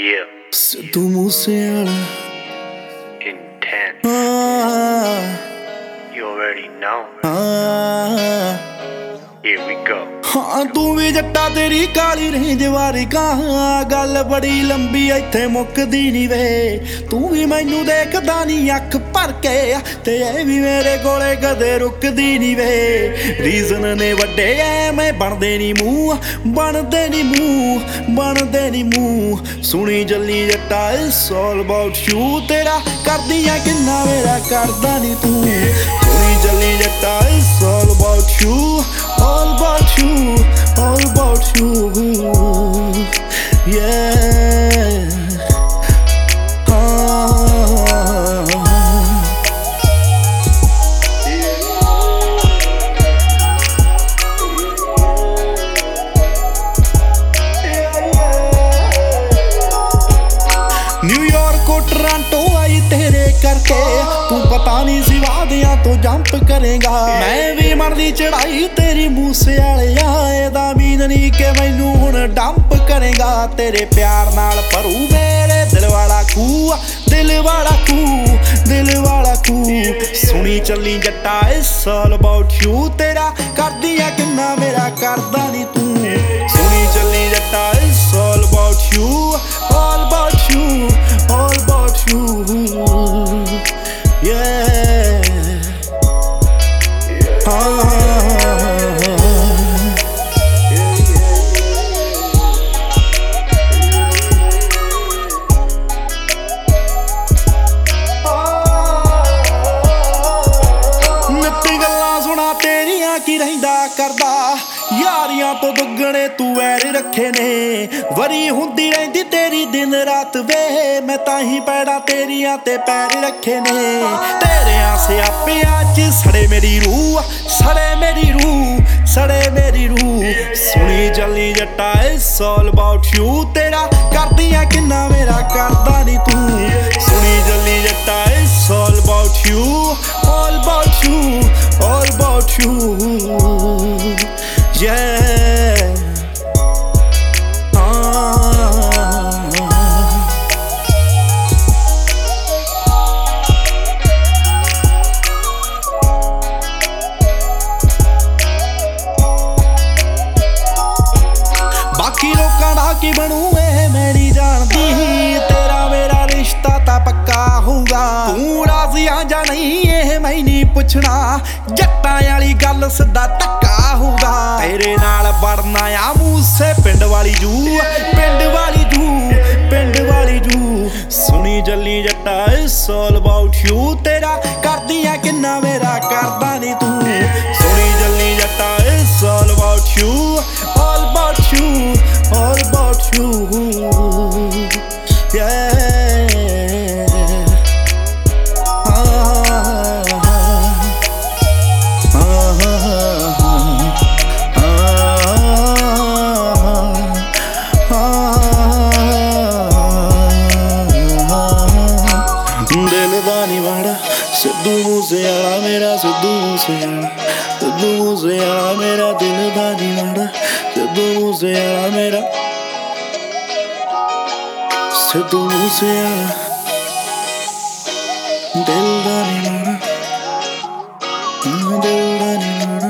Yeah. Pse tu musele. Intent. Ah. You already know. Ah. Here we go. ਹਾਂ, ਤੂੰ ਵੀ ਜੱਟਾ ਤੇਰੀ ਕਾਲੀ range ਵਾਰੀ ਕਹਾਂ ਗੱਲ ਬੜੀ ਲੰਬੀ ਇੱਥੇ ਮੁੱਕਦੀ ਨਹੀਂ ਵੇ। ਤੂੰ ਵੀ ਮੈਨੂੰ ਦੇਖਦਾ ਨਹੀਂ ਅੱਖ ਭਰ ਕੇ। ਤੇ ਇਹ ਵੀ ਮੇਰੇ ਕੋਲੇ ਕਦੇ ਰੁਕਦੀ ਨਹੀਂ ਵੇ। ਰੀਜ਼ਨ ਨੇ ਵੱਡੇ, ਐਵੇਂ ਬਣਦੇ ਨਹੀਂ ਮੂੰਹ। ਬਣਦੇ ਨਹੀਂ ਮੂੰਹ, ਬਣਦੇ ਨਹੀਂ ਮੂੰਹ। ਸੁਣੀ ਜੱਲੀ ਜੱਟਾ ਇਟਸ ਆਲ ਅਬਾਊਟ ਯੂ ਤੇਰਾ ਕਰਦੀਆਂ ਕਿੰਨਾ ਮੇਰਾ ਕਰਦਾ ਨਹੀਂ ਤੂੰ। ਤੂੰ ਪਤਾ ਨਹੀਂ ਸੀ ਵਾਦਿਆਂ ਤੋਂ ਜੰਪ ਕਰੇਗਾ। ਮੈਂ ਵੀ ਮਰਦੀ ਚੜਾਈ ਤੇਰੀ ਮੂਸੇ ਵਾਲਿਆ, ਇਹਦਾ ਮੀਨ ਨਹੀਂ ਕਿ ਮੈਨੂੰ ਹੁਣ ਡੰਪ ਕਰੇਗਾ। ਤੇਰੇ ਪਿਆਰ ਨਾਲ ਭਰੂ ਮੇਰੇ ਦਿਲ ਵਾਲਾ ਖੂਹ, ਦਿਲ ਵਾਲਾ ਖੂਹ, ਦਿਲ ਵਾਲਾ ਖੂਹ। ਸੁਣੀ ਚੱਲੀ ਜੱਟਾ ਇਸ ਆਲ ਅਬਾਊਟ ਯੂ ਤੇਰਾ ਕਰਦੀ ਆ ਕਿੰਨਾ ਮੇਰਾ ਕਰਦਾ ਨਹੀਂ ਤੂੰ। ਕੀ ਰਹਿੰਦਾ ਕਰਦਾ? ਯਾਰੀਆਂ ਤੋਂ ਦੁੱਗਣੇ ਤੂੰ ਵੈਰ ਰੱਖੇ ਨੇ। ਵਰੀ ਹੁੰਦੀ ਰਹਿੰਦੀ ਤੇਰੀ ਦਿਨ ਰਾਤ ਵੇ। ਮੈਂ ਤਾਂ ਹੀ ਪੈੜਾ ਤੇਰੀਆਂ ਤੇ ਪੈਰ ਰੱਖੇ ਨੇ। ਤੇਰੇ ਤੇਰਿਆਂ ਸਿਆਪਿਆਂ 'ਚ ਸੜੇ ਮੇਰੀ ਰੂਹ ਸੜੇ ਮੇਰੀ ਰੂਹ ਸੜੇ ਮੇਰੀ ਰੂਹ ਸੁਣੀ ਜੱਲੀ ਜੱਟਾ ਇਟਸ ਆਲ ਅਬਾਊਟ ਯੂ ਤੇਰਾ ਕਰਦੀਆਂ ਕਿੰਨਾ ਮੇਰਾ ਕਰਦਾ ਨਹੀਂ ਤੂੰ ਸੁਣੀ ਜੱਲੀ ਜੱਟਾ it's all about you all about you, all about you. Yeah. ਕੀ ਬਣੂ ਇਹ ਮੇਰੀ ਜਾਣਦੀ? ਤੇਰਾ ਮੇਰਾ ਰਿਸ਼ਤਾ ਤਾਂ ਪੱਕਾ ਹੋਊਗਾ। ਤੂੰ ਰਾਜ਼ੀ ਆ ਜਾਂ ਨਹੀਂ, ਇਹ ਮੈਂ ਨਹੀਂ ਪੁੱਛਣਾ। ਜੱਟਾਂ ਵਾਲੀ ਗੱਲ ਸਿੱਧਾ ਧੱਕਾ ਹੋਊਗਾ। ਤੇਰੇ ਨਾਲ ਵੜਨਾ ਆ ਮੂਸੇ ਪਿੰਡ ਵਾਲੀ ਜੂ। ਪਿੰਡ ਵਾਲੀ ਜੂ, ਪਿੰਡ ਵਾਲੀ ਜੂ। ਸੁਣੀ ਜੱਲੀ ਜੱਟਾ ਇਟਸ ਆਲ ਅਬਾਊਟ ਯੂ ਤੇਰਾ Yeah. Ah, ਦਿਲ ਦਾ ਨਹੀਂ ਵਾੜਾ ਸਿੱਧੂ ਮੂਸੇ ਮੇਰਾ ਸਿੱਧੂ ਮੂਸੇ ਸਿੱਧੂ ਮੂਸੇ ਮੇਰਾ ਦਿਲ ਦਾ ਨਹੀਂ ਵਾੜਾ ਸਿੱਧੂ ਮੂਸੇ ਮੇਰਾ ਸਿੱਧੂ ਮੂਸੇਵਾਲਾ ਦਿਲ ਦਾ ਨਿਮਾਣਾ ਦਿਲ ਦਾ ਨਿਮਾਣਾ